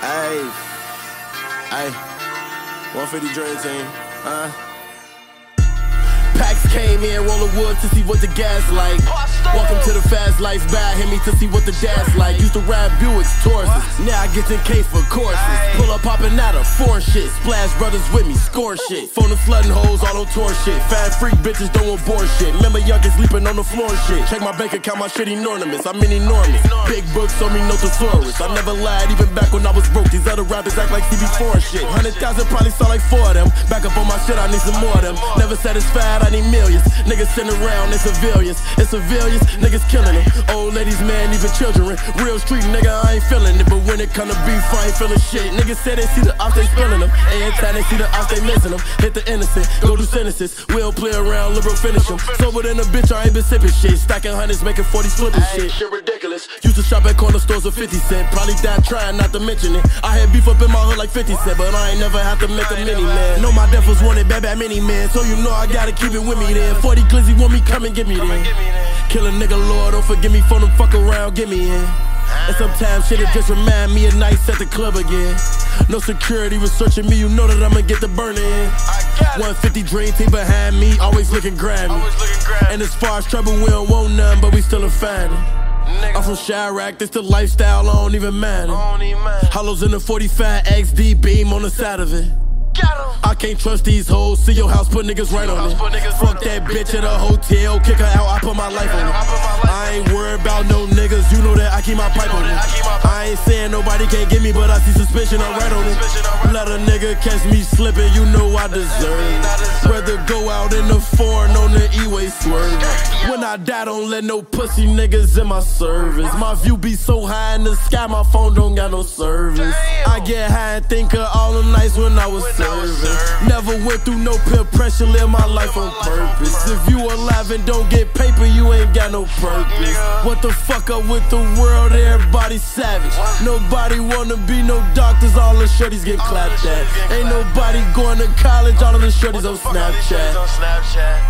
Dave. Hey, 150 Dream Team. Uh. Packs came in, rolling wood to see what the gas like. Welcome fast life, bad hit me to see what the dash like. Used to ride Buicks, Tauruses, now I get in case for courses. Pull up popping out of four shit, splash brothers with me, score shit. Phone and flooding hoes, all on tour shit. Fat freak bitches don't want bore shit. Remember youngins sleeping on the floor shit. Check my bank account, my shit enormous. I'm in enormous. Big books on me, no thesaurus. I never lied, even back when I was broke. These other rappers act like CB4 and shit. Hundred thousand probably saw like four of them. Back up on my shit, I need some more of them. Never satisfied, I need millions. Niggas sitting around, they civilians. It's civilians, niggas killing them. Old ladies, man, even children. Real street nigga, I ain't feeling it. But when it come to beef, I ain't feeling shit. Niggas say they see the ops, they spilling them. Every time they see the ops, they missing them. Hit the innocent, go do sentences. We don't play around, liberal finish them. Sober than a bitch, I ain't been sipping shit. Stacking hundreds, making 40s flipping shit. Shit ridiculous. Used to shop at corner stores for 50 cent. Probably died trying not to mention it. I had beef up in my hood like 50 cent, but I ain't never have to make a mini man. Know my death was wanted bad, bad mini man. So you know I gotta keep it with me then. 40 glizzy want me, come and get me then. Kill a nigga, Lord, don't forgive me for them fuck around, get me in. And sometimes shit it just remind me of nights at the club again. No security was searching me, you know that I'ma get the burner in. 150 dream team behind me, always looking grimy. And as far as trouble, we don't want none, but we still a fan. I'm from Chiraq, this the lifestyle, I don't even matter. Hollows in the 45 XD beam on the side of it. I can't trust these hoes. See your house, put niggas right on it. Fuck that bitch at a hotel, kick her out, I put my life on it. I ain't worried about no niggas, you know that I keep my pipe on it. I ain't saying nobody can't get me, but I see suspicion, I'm right on it. Let a nigga catch me slipping, you know I deserve. Rather go out in the foreign on the E-way swerve. When I die, don't let no pussy niggas in my service. My view be so high in the sky, my phone don't got no service. I get high and think of all the nights when I was serving. Never went through no peer pressure, live my life on purpose. If you alive and don't get paper, you ain't got no purpose. What the fuck up with the world? Everybody savage. Nobody wanna be no doctors, all the shorties get clapped at. Ain't nobody going to college, all of the shorties on Snapchat. on Snapchat.